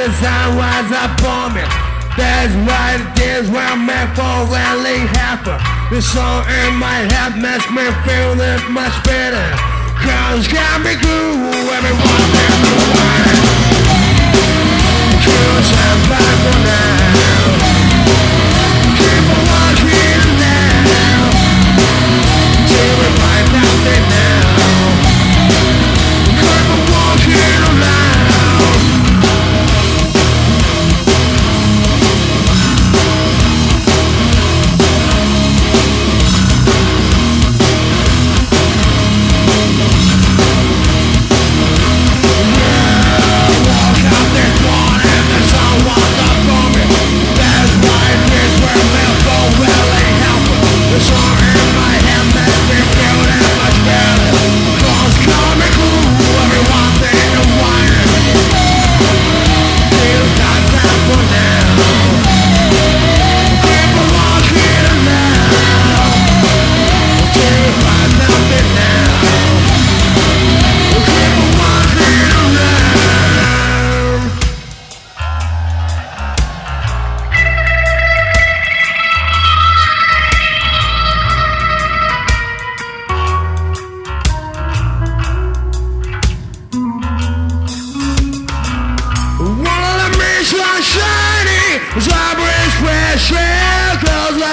the sun was upon me. That's why this one meant for rally half. The song in my head makes me feel that much better. Cause can be cool, everyone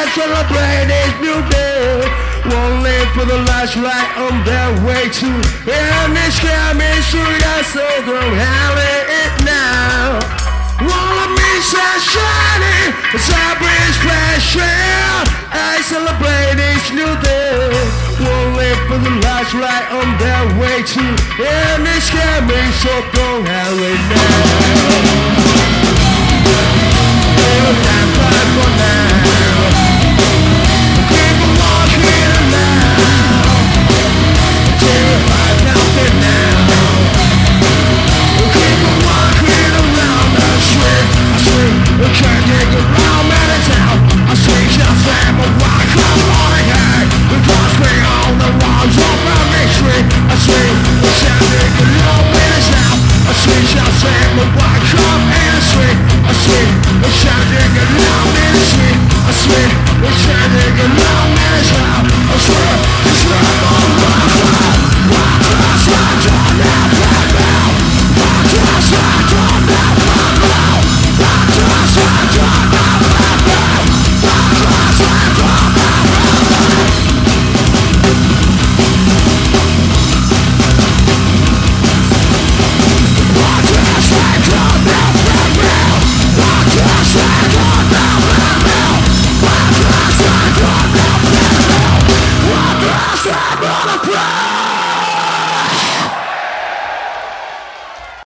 let's celebrate this new day. One live for the last light on their way to And this coming through your soul, don't have it now. One of me shine shiny, Zybridge crashing, I celebrate this new day. One live for the last light on their way to And this coming, so don't have it now. Stop on the ground!